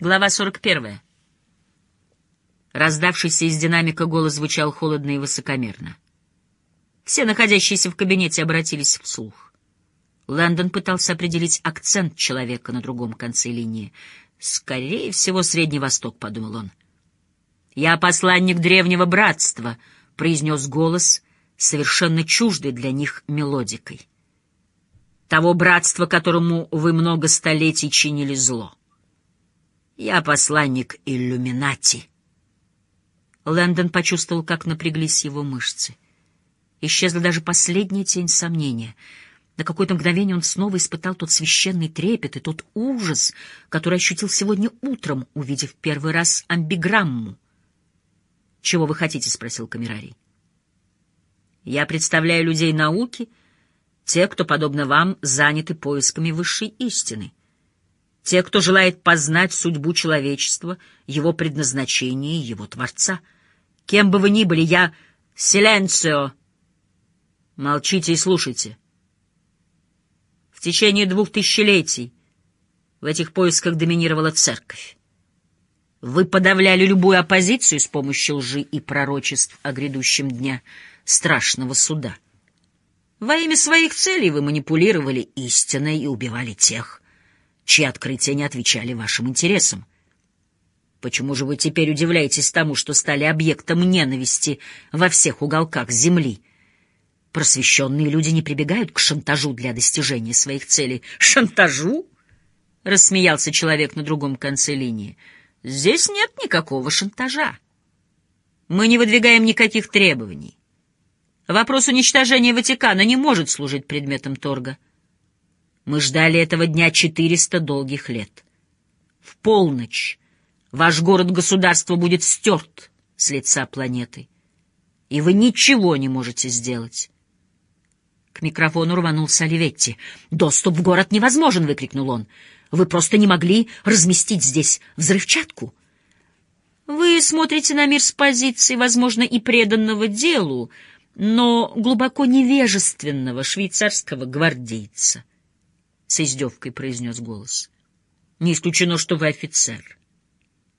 Глава 41. Раздавшийся из динамика голос звучал холодно и высокомерно. Все находящиеся в кабинете обратились вслух. Лэндон пытался определить акцент человека на другом конце линии. «Скорее всего, Средний Восток», — подумал он. «Я посланник древнего братства», — произнес голос, совершенно чуждый для них мелодикой. «Того братства, которому вы много столетий чинили зло. Я посланник иллюминати». Лэндон почувствовал, как напряглись его мышцы. Исчезла даже последняя тень сомнения. На какое-то мгновение он снова испытал тот священный трепет и тот ужас, который ощутил сегодня утром, увидев первый раз амбиграмму. «Чего вы хотите?» — спросил Камерарий. «Я представляю людей науки, те, кто, подобно вам, заняты поисками высшей истины, те, кто желает познать судьбу человечества, его предназначение и его Творца». Кем бы вы ни были, я... Силенцио! Молчите и слушайте. В течение двух тысячелетий в этих поисках доминировала церковь. Вы подавляли любую оппозицию с помощью лжи и пророчеств о грядущем дня страшного суда. Во имя своих целей вы манипулировали истиной и убивали тех, чьи открытия не отвечали вашим интересам. Почему же вы теперь удивляетесь тому, что стали объектом ненависти во всех уголках Земли? Просвещенные люди не прибегают к шантажу для достижения своих целей. Шантажу? Рассмеялся человек на другом конце линии. Здесь нет никакого шантажа. Мы не выдвигаем никаких требований. Вопрос уничтожения Ватикана не может служить предметом торга. Мы ждали этого дня четыреста долгих лет. В полночь Ваш город-государство будет стерт с лица планеты, и вы ничего не можете сделать. К микрофону рванулся Оливетти. «Доступ в город невозможен!» — выкрикнул он. «Вы просто не могли разместить здесь взрывчатку!» «Вы смотрите на мир с позиции, возможно, и преданного делу, но глубоко невежественного швейцарского гвардейца», — с издевкой произнес голос. «Не исключено, что вы офицер».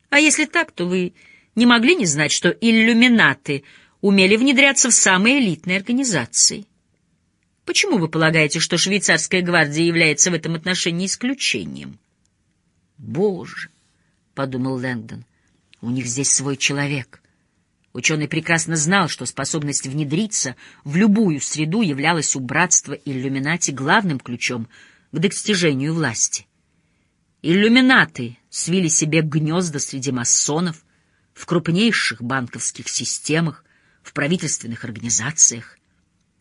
А если так, то вы не могли не знать, что иллюминаты умели внедряться в самые элитные организации. Почему вы полагаете, что швейцарская гвардия является в этом отношении исключением? Боже, — подумал Лэнгдон, — у них здесь свой человек. Ученый прекрасно знал, что способность внедриться в любую среду являлась у братства иллюминати главным ключом к достижению власти. Иллюминаты свили себе гнезда среди масонов, в крупнейших банковских системах, в правительственных организациях.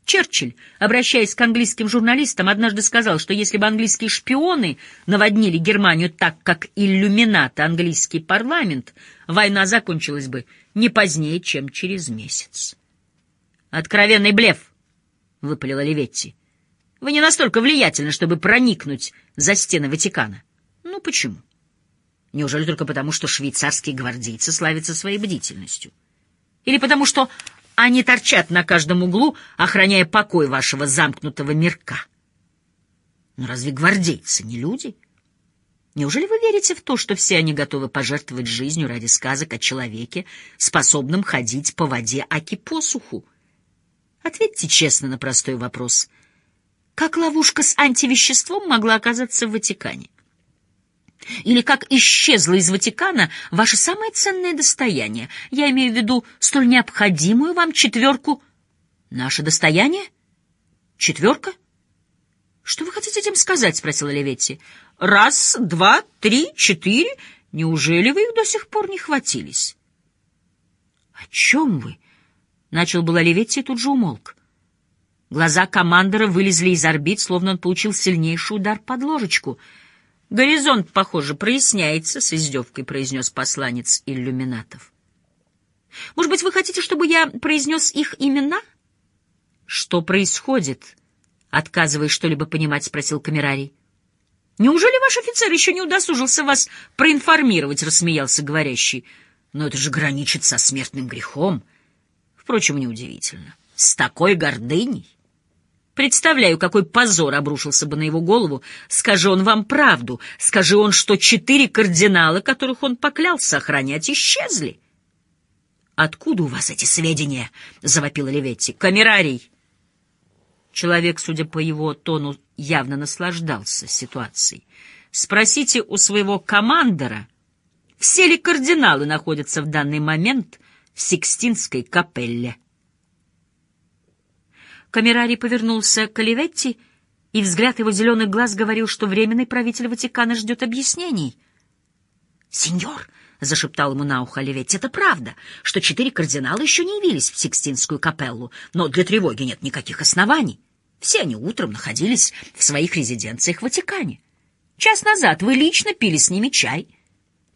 Черчилль, обращаясь к английским журналистам, однажды сказал, что если бы английские шпионы наводнили Германию так, как иллюминаты английский парламент, война закончилась бы не позднее, чем через месяц. «Откровенный блеф!» — выпалил Оливетти. «Вы не настолько влиятельны, чтобы проникнуть за стены Ватикана. Ну почему? Неужели только потому, что швейцарские гвардейцы славятся своей бдительностью? Или потому, что они торчат на каждом углу, охраняя покой вашего замкнутого мирка? Но разве гвардейцы не люди? Неужели вы верите в то, что все они готовы пожертвовать жизнью ради сказок о человеке, способном ходить по воде аки посуху? Ответьте честно на простой вопрос. Как ловушка с антивеществом могла оказаться в Ватикане? Или как исчезло из Ватикана ваше самое ценное достояние. Я имею в виду столь необходимую вам четверку. Наше достояние? Четверка? Что вы хотите этим сказать? спросила Леветти. Раз, два, три, четыре. Неужели вы их до сих пор не хватились? О чем вы? Начал было Леветти и тут же умолк. Глаза командора вылезли из орбит, словно он получил сильнейший удар под ложечку — Горизонт, похоже, проясняется, — с издевкой произнес посланец иллюминатов. Может быть, вы хотите, чтобы я произнес их имена? Что происходит? Отказываясь что-либо понимать, спросил Камерарий. Неужели ваш офицер еще не удосужился вас проинформировать, рассмеялся говорящий. Но это же граничит со смертным грехом. Впрочем, неудивительно. С такой гордыней. Представляю, какой позор обрушился бы на его голову. Скажи он вам правду. Скажи он, что четыре кардинала, которых он поклялся охранять, исчезли. «Откуда у вас эти сведения?» — завопила Леветти. «Камерарий!» Человек, судя по его тону, явно наслаждался ситуацией. «Спросите у своего командора, все ли кардиналы находятся в данный момент в Сикстинской капелле?» Камерарий повернулся к Оливетти, и взгляд его зеленых глаз говорил, что временный правитель Ватикана ждет объяснений. «Сеньор!» — зашептал ему на ухо Оливетти, — «это правда, что четыре кардинала еще не явились в Сикстинскую капеллу, но для тревоги нет никаких оснований. Все они утром находились в своих резиденциях в Ватикане. Час назад вы лично пили с ними чай.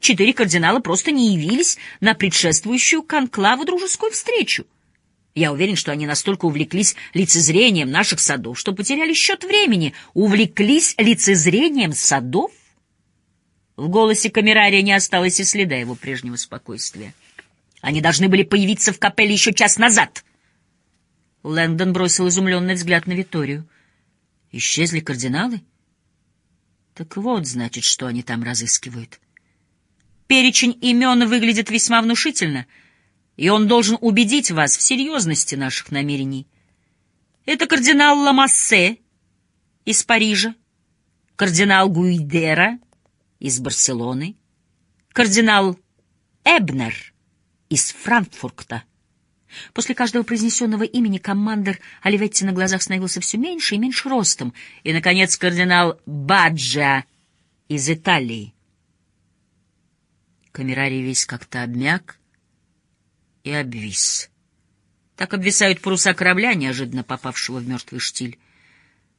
Четыре кардинала просто не явились на предшествующую конклаву дружескую встречу. Я уверен, что они настолько увлеклись лицезрением наших садов, что потеряли счет времени. Увлеклись лицезрением садов? В голосе камерария не осталось и следа его прежнего спокойствия. Они должны были появиться в капелле еще час назад. Лэндон бросил изумленный взгляд на Виторию. Исчезли кардиналы? Так вот, значит, что они там разыскивают. Перечень имен выглядит весьма внушительно — и он должен убедить вас в серьезности наших намерений. Это кардинал Ламассе из Парижа, кардинал Гуидера из Барселоны, кардинал Эбнер из Франкфурта. После каждого произнесенного имени командир Оливетти на глазах становился все меньше и меньше ростом, и, наконец, кардинал Баджа из Италии. Камерарий весь как-то обмяк, и обвис. Так обвисают паруса корабля, неожиданно попавшего в мертвый штиль.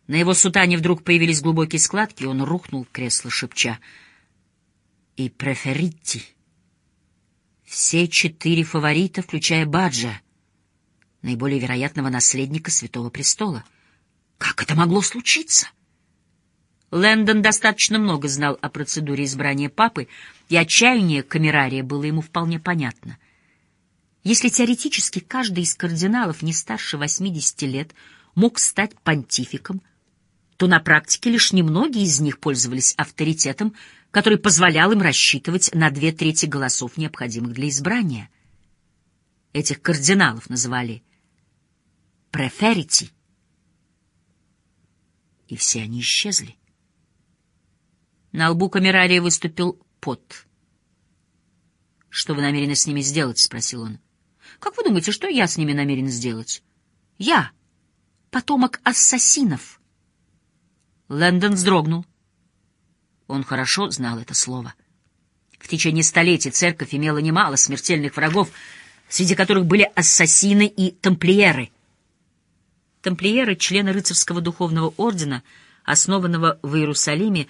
На его сутане вдруг появились глубокие складки, и он рухнул в кресло, шепча. «И преферитти». Все четыре фаворита, включая Баджа, наиболее вероятного наследника Святого Престола. Как это могло случиться? Лэндон достаточно много знал о процедуре избрания папы, и отчаяние камерария было ему вполне понятно. Если теоретически каждый из кардиналов не старше 80 лет мог стать понтификом, то на практике лишь немногие из них пользовались авторитетом, который позволял им рассчитывать на две трети голосов, необходимых для избрания. Этих кардиналов называли преферити, и все они исчезли. На лбу камерария выступил пот. «Что вы намерены с ними сделать?» — спросил он. Как вы думаете, что я с ними намерен сделать? Я — потомок ассасинов. Лэндон вздрогнул. Он хорошо знал это слово. В течение столетий церковь имела немало смертельных врагов, среди которых были ассасины и тамплиеры. Тамплиеры — члены рыцарского духовного ордена, основанного в Иерусалиме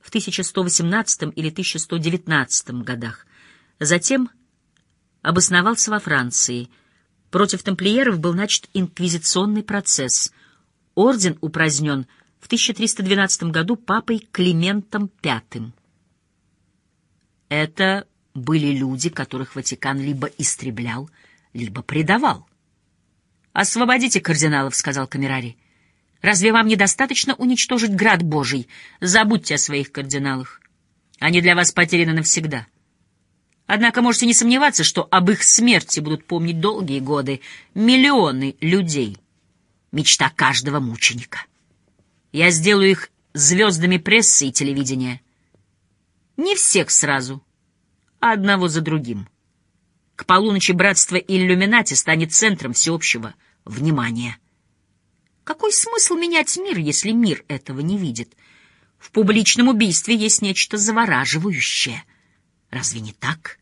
в 1118 или 1119 годах. Затем обосновался во Франции. Против тамплиеров был начат инквизиционный процесс. Орден упразднен в 1312 году папой Климентом V. Это были люди, которых Ватикан либо истреблял, либо предавал. «Освободите кардиналов», — сказал Камерарий. «Разве вам недостаточно уничтожить град Божий? Забудьте о своих кардиналах. Они для вас потеряны навсегда». Однако можете не сомневаться, что об их смерти будут помнить долгие годы миллионы людей. Мечта каждого мученика. Я сделаю их звездами прессы и телевидения. Не всех сразу, а одного за другим. К полуночи братство иллюминати станет центром всеобщего внимания. Какой смысл менять мир, если мир этого не видит? В публичном убийстве есть нечто завораживающее — Разве не так?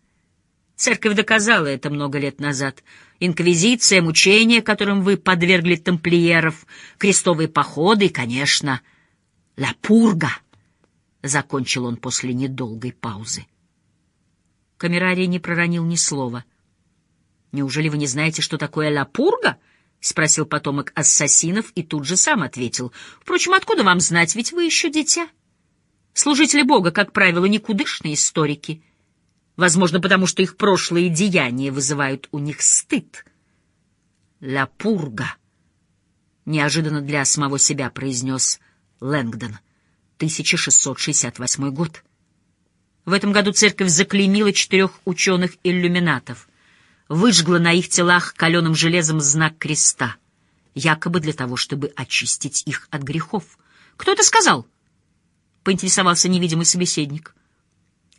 Церковь доказала это много лет назад. Инквизиция, мучения, которым вы подвергли тамплиеров, крестовые походы и, конечно, «Ла Пурга», — закончил он после недолгой паузы. Камерарий не проронил ни слова. «Неужели вы не знаете, что такое «Ла Пурга»?» — спросил потомок ассасинов и тут же сам ответил. «Впрочем, откуда вам знать, ведь вы еще дитя? Служители Бога, как правило, никудышные историки». Возможно, потому что их прошлые деяния вызывают у них стыд. Ла Пурга. — неожиданно для самого себя произнес Лэнгдон. 1668 год. В этом году церковь заклеймила четырех ученых-иллюминатов, выжгла на их телах каленым железом знак креста, якобы для того, чтобы очистить их от грехов. «Кто это сказал?» — поинтересовался невидимый собеседник.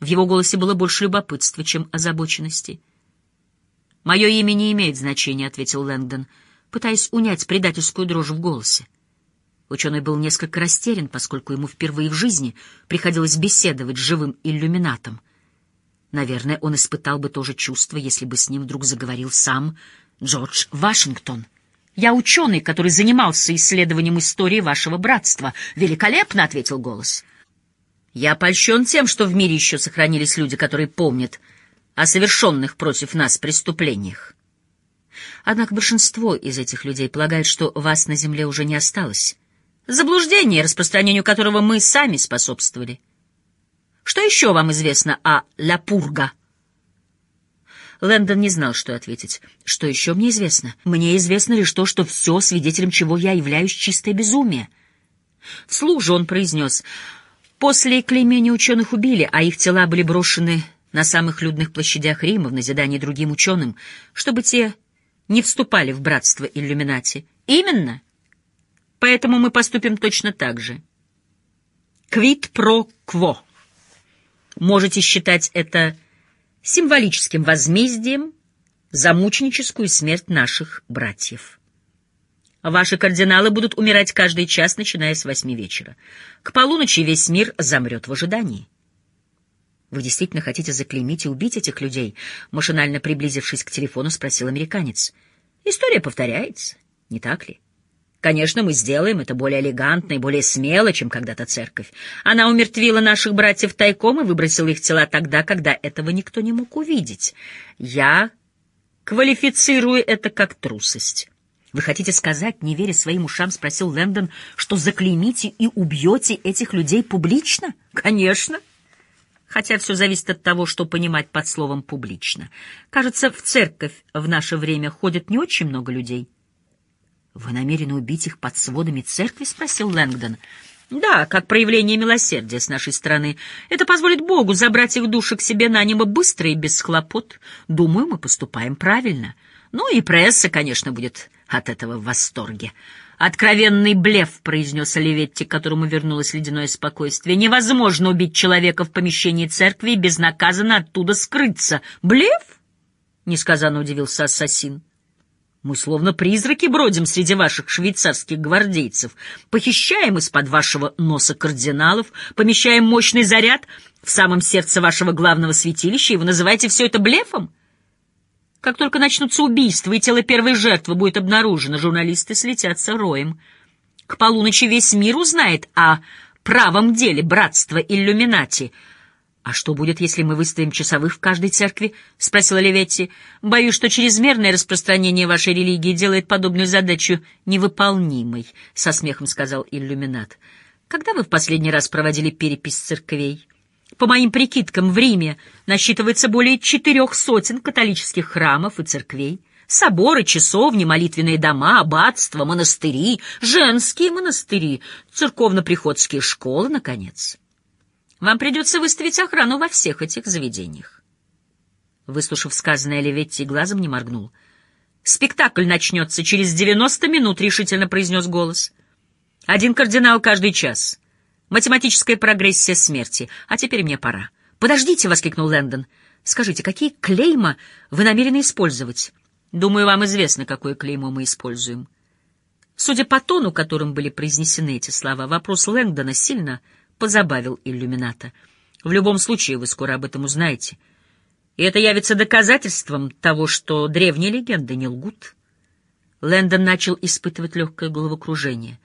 В его голосе было больше любопытства, чем озабоченности. «Мое имя не имеет значения», — ответил Лэнгдон, пытаясь унять предательскую дрожь в голосе. Ученый был несколько растерян, поскольку ему впервые в жизни приходилось беседовать с живым иллюминатом. Наверное, он испытал бы то же чувство, если бы с ним вдруг заговорил сам Джордж Вашингтон. «Я ученый, который занимался исследованием истории вашего братства». «Великолепно!» — ответил голос. «Я польщен тем, что в мире еще сохранились люди, которые помнят о совершенных против нас преступлениях. Однако большинство из этих людей полагают, что вас на земле уже не осталось» заблуждение, распространению которого мы сами способствовали. Что еще вам известно о Ла Пурга? Лэндон не знал, что ответить. Что еще мне известно? Мне известно лишь то, что все, свидетелем чего я являюсь, чистое безумие. Вслух же он произнес. После клеймения ученых убили, а их тела были брошены на самых людных площадях Рима в назидание другим ученым, чтобы те не вступали в братство иллюминати. Именно — Поэтому мы поступим точно так же. Квит про кво. Можете считать это символическим возмездием за мученическую смерть наших братьев. Ваши кардиналы будут умирать каждый час, начиная с восьми вечера. К полуночи весь мир замрет в ожидании. Вы действительно хотите заклеймить и убить этих людей? Машинально приблизившись к телефону, спросил американец. История повторяется, не так ли? Конечно, мы сделаем это более элегантно и более смело, чем когда-то церковь. Она умертвила наших братьев тайком и выбросила их тела тогда, когда этого никто не мог увидеть. Я квалифицирую это как трусость. «Вы хотите сказать, не веря своим ушам, — спросил Лэндон, — что заклеймите и убьете этих людей публично?» «Конечно!» Хотя все зависит от того, что понимать под словом «публично». Кажется, в церковь в наше время ходит не очень много людей. «Вы намерены убить их под сводами церкви?» — спросил Лэнгдон. «Да, как проявление милосердия с нашей стороны. Это позволит Богу забрать их души к себе на небо быстро и без хлопот. Думаю, мы поступаем правильно. Ну и пресса, конечно, будет от этого в восторге». «Откровенный блеф», — произнес Оливетти, которому вернулось ледяное спокойствие. «Невозможно убить человека в помещении церкви и безнаказанно оттуда скрыться». «Блеф?» — несказанно удивился ассасин. Мы словно призраки бродим среди ваших швейцарских гвардейцев, похищаем из-под вашего носа кардиналов, помещаем мощный заряд в самом сердце вашего главного святилища, и вы называете все это блефом? Как только начнутся убийства и тело первой жертвы будет обнаружено, журналисты слетятся роем. К полуночи весь мир узнает о правом деле братства иллюминати — «А что будет, если мы выставим часовых в каждой церкви?» — спросила Леветти. «Боюсь, что чрезмерное распространение вашей религии делает подобную задачу невыполнимой», — со смехом сказал иллюминат. «Когда вы в последний раз проводили перепись церквей?» По моим прикидкам, в Риме насчитывается более четырех сотен католических храмов и церквей. Соборы, часовни, молитвенные дома, аббатства, монастыри, женские монастыри, церковно-приходские школы, наконец. Вам придется выставить охрану во всех этих заведениях. Выслушав сказанное, Оливетти глазом не моргнул. «Спектакль начнется через девяносто минут», — решительно произнес голос. «Один кардинал каждый час. Математическая прогрессия смерти. А теперь мне пора». «Подождите!» — воскликнул Лэндон. «Скажите, какие клейма вы намерены использовать?» «Думаю, вам известно, какое клеймо мы используем». Судя по тону, которым были произнесены эти слова, вопрос Лэндона сильно позабавил иллюмината. В любом случае, вы скоро об этом узнаете. И это явится доказательством того, что древние легенды не лгут. Лэндон начал испытывать легкое головокружение.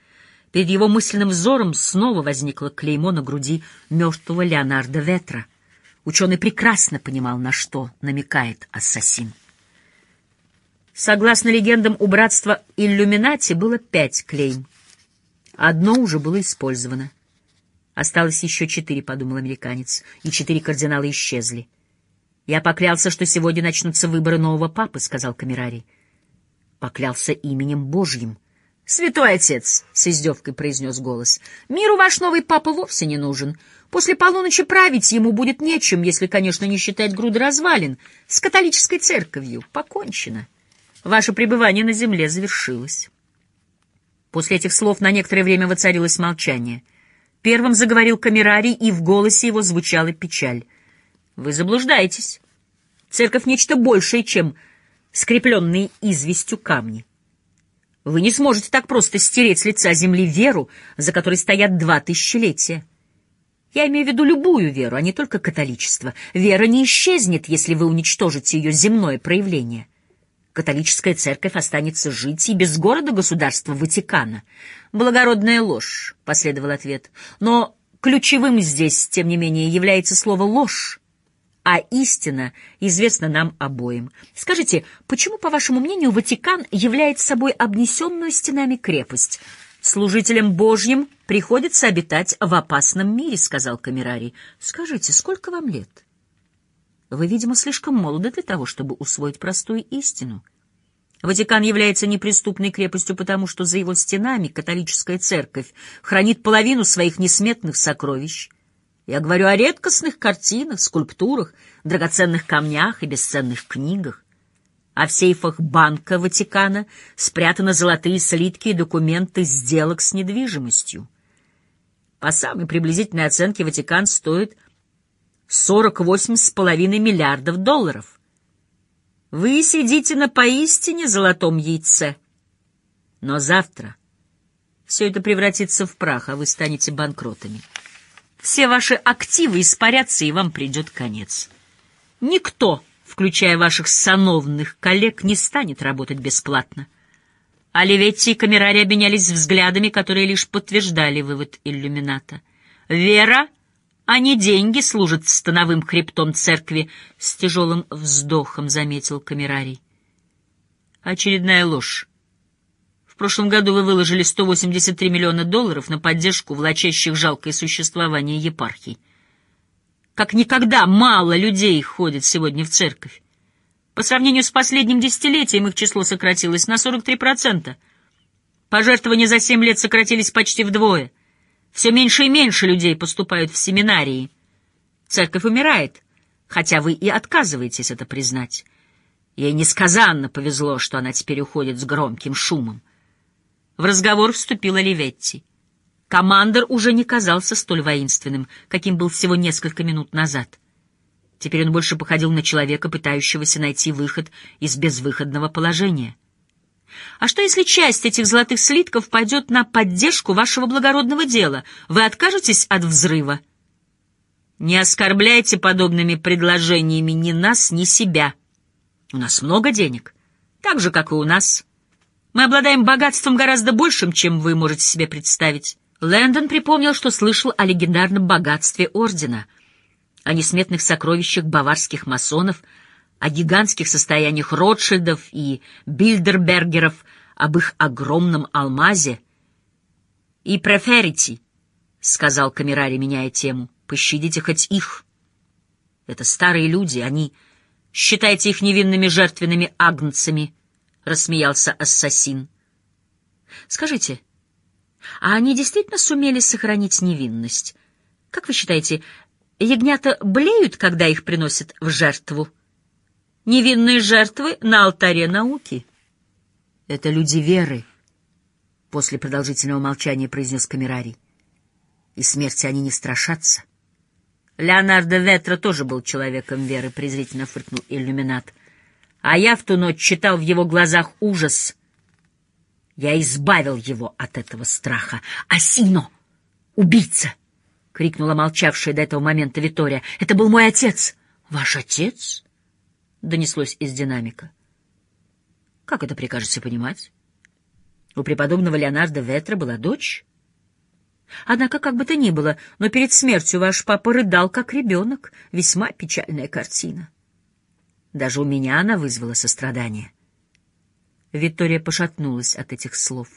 Перед его мысленным взором снова возникло клеймо на груди мертвого Леонардо Ветра. Ученый прекрасно понимал, на что намекает ассасин. Согласно легендам, у братства Иллюминати было пять клейм. Одно уже было использовано. Осталось еще четыре, — подумал американец, — и четыре кардинала исчезли. Я поклялся, что сегодня начнутся выборы нового папы, — сказал Камерарий. Поклялся именем Божьим, — «Святой отец», — с издевкой произнес голос, — «миру ваш новый папа вовсе не нужен. После полуночи править ему будет нечем, если, конечно, не считать груды развалин. С католической церковью покончено. Ваше пребывание на земле завершилось». После этих слов на некоторое время воцарилось молчание. Первым заговорил камерарий, и в голосе его звучала печаль. «Вы заблуждаетесь. Церковь — нечто большее, чем скрепленные известью камни. Вы не сможете так просто стереть с лица земли веру, за которой стоят два тысячелетия. Я имею в виду любую веру, а не только католичество. Вера не исчезнет, если вы уничтожите ее земное проявление. Католическая церковь останется жить и без города-государства Ватикана. Благородная ложь, — последовал ответ. Но ключевым здесь, тем не менее, является слово «ложь» а истина известна нам обоим. Скажите, почему, по вашему мнению, Ватикан является собой обнесенную стенами крепость? Служителям Божьим приходится обитать в опасном мире, сказал Камерарий. Скажите, сколько вам лет? Вы, видимо, слишком молоды для того, чтобы усвоить простую истину. Ватикан является неприступной крепостью потому, что за его стенами католическая церковь хранит половину своих несметных сокровищ — я говорю о редкостных картинах, скульптурах, драгоценных камнях и бесценных книгах. А в сейфах Банка Ватикана спрятаны золотые слитки и документы сделок с недвижимостью. По самой приблизительной оценке Ватикан стоит 48,5 миллиардов долларов. Вы сидите на поистине золотом яйце. Но завтра все это превратится в прах, а вы станете банкротами. Все ваши активы испарятся, и вам придет конец. Никто, включая ваших сановных коллег, не станет работать бесплатно. Оливетти и Камерари обменялись взглядами, которые лишь подтверждали вывод иллюмината. Вера, а не деньги, служат становым хребтом церкви, — с тяжелым вздохом заметил Камерарий. Очередная ложь прошлом году вы выложили 183 миллиона долларов на поддержку влачащих жалкое существование епархий. Как никогда мало людей ходит сегодня в церковь. По сравнению с последним десятилетием их число сократилось на 43%. Пожертвования за 7 лет сократились почти вдвое. Все меньше и меньше людей поступают в семинарии. Церковь умирает, хотя вы и отказываетесь это признать. Ей несказанно повезло, что она теперь уходит с громким шумом. В разговор вступила Ливетти. Командор уже не казался столь воинственным, каким был всего несколько минут назад. Теперь он больше походил на человека, пытающегося найти выход из безвыходного положения. А что, если часть этих золотых слитков пойдет на поддержку вашего благородного дела? Вы откажетесь от взрыва? Не оскорбляйте подобными предложениями ни нас, ни себя. У нас много денег, так же, как и у нас. Мы обладаем богатством гораздо большим, чем вы можете себе представить. Лэндон припомнил, что слышал о легендарном богатстве Ордена, о несметных сокровищах баварских масонов, о гигантских состояниях Ротшильдов и Бильдербергеров, об их огромном алмазе. «И преферите», — сказал Камерари, меняя тему, — «пощадите хоть их. Это старые люди, они... Считайте их невинными жертвенными агнцами» рассмеялся ассасин. Скажите, а они действительно сумели сохранить невинность? Как вы считаете, ягнята блеют, когда их приносят в жертву? Невинные жертвы на алтаре науки. Это люди веры, после продолжительного молчания произнес Камерарий. И смерти они не страшатся. Леонардо Ветра тоже был человеком веры, презрительно фыркнул иллюминат а я в ту ночь читал в его глазах ужас. Я избавил его от этого страха. «Асино! Убийца!» — крикнула молчавшая до этого момента Витория. «Это был мой отец!» «Ваш отец?» — донеслось из динамика. «Как это прикажете понимать? У преподобного Леонардо Ветра была дочь?» Однако, как бы то ни было, но перед смертью ваш папа рыдал, как ребенок. Весьма печальная картина. Даже у меня она вызвала сострадание. Виктория пошатнулась от этих слов.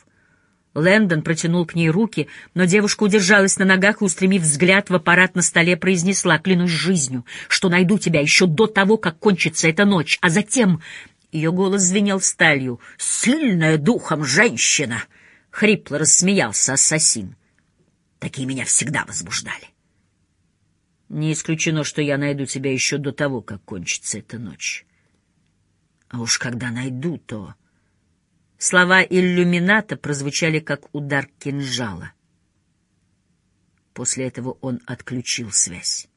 Лэндон протянул к ней руки, но девушка удержалась на ногах и, устремив взгляд в аппарат на столе, произнесла, клянусь жизнью, что найду тебя еще до того, как кончится эта ночь, а затем... Ее голос звенел сталью. «Сильная духом женщина!» Хрипло рассмеялся ассасин. Такие меня всегда возбуждали. Не исключено, что я найду тебя еще до того, как кончится эта ночь. А уж когда найду, то... Слова иллюмината прозвучали как удар кинжала. После этого он отключил связь.